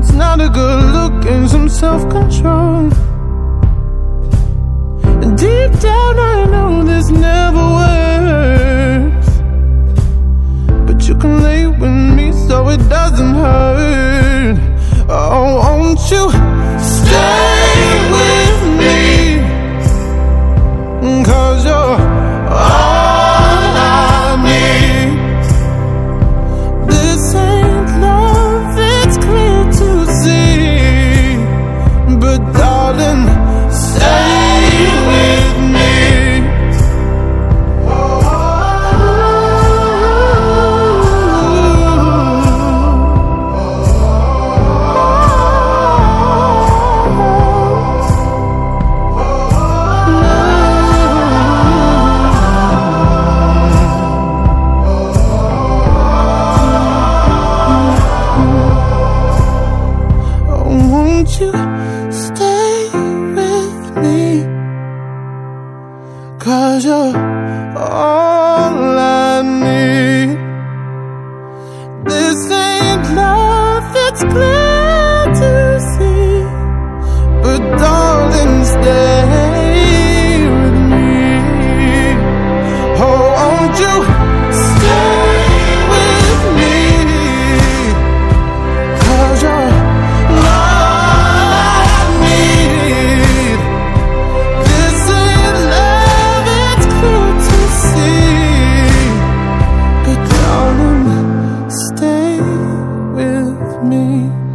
It's not a good look and some self control. Deep down, I know won't you stay with me? Cause you're all I need. This ain't love, it's clear way.